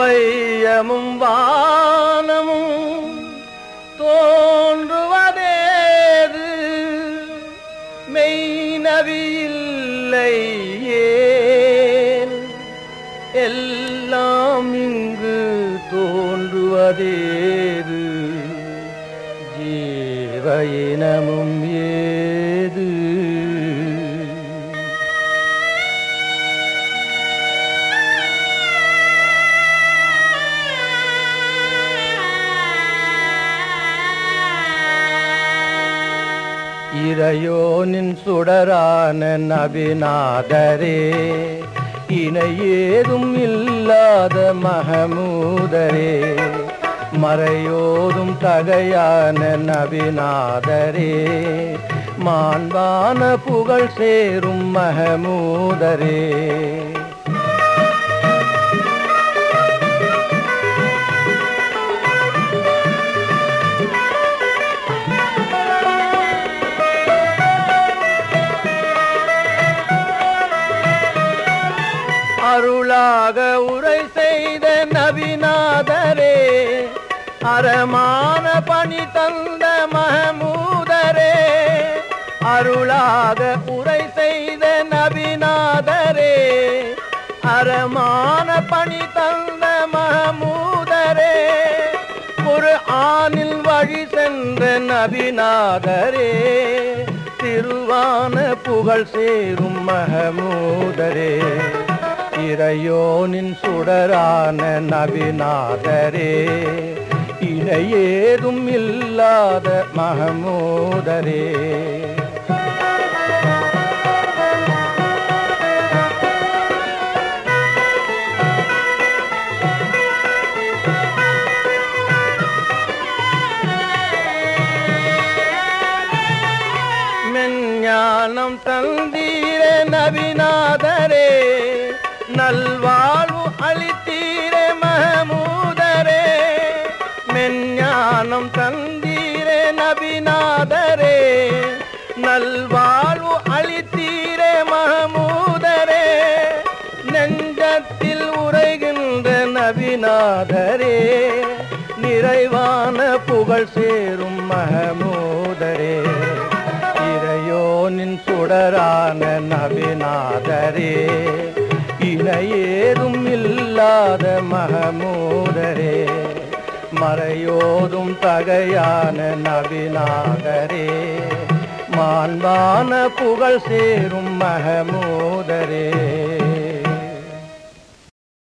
வையமும் வானமும் தோன்றுவதேது? மெய்நவி ஏன் எல்லாம் இங்கு தோன்றுவதேது? ஜீவ இனமும் ஏது இறையோனின் சுடரான நபிநாதரே இணை ஏதும் இல்லாத மகமூதரே மறையோதும் தகையான நபிநாதரே மாண்பான புகழ் சேரும் மகமூதரே. அருளாக உரை செய்த நபிநாதரே அறமான பணி தந்த மகமூதரே அருளாக உரை செய்த நபிநாதரே அறமான பணி தந்த மகமூதரே ஒரு ஆணில் வழி சென்ற நபிநாதரே திருவான புகழ் சேரும் மகமூதரே இறையோனின் சுடரான நபிநாதரே இணையேதும் இல்லாத மகமூதரே. மெஞ்ஞானம் தந்தீர நபிநாதரே நல்வாழ்வு அளித்தீரே மகமூதரே. மெஞ்ஞானம் தந்தீரே நபிநாதரே. நல்வாழ்வு அளித்தீரே மகமூதரே. நெஞ்சத்தில் உரைகின்ற நபிநாதரே. நிறைவான புகழ் சேரும் மகமூதரே. இறையோனின் சுடரான நபிநாதரே. இல்லாத மகமூதரே மறையோதும் தகையான நபிநாதரே. மாண்பான புகழ் சேரும் மகமூதரே.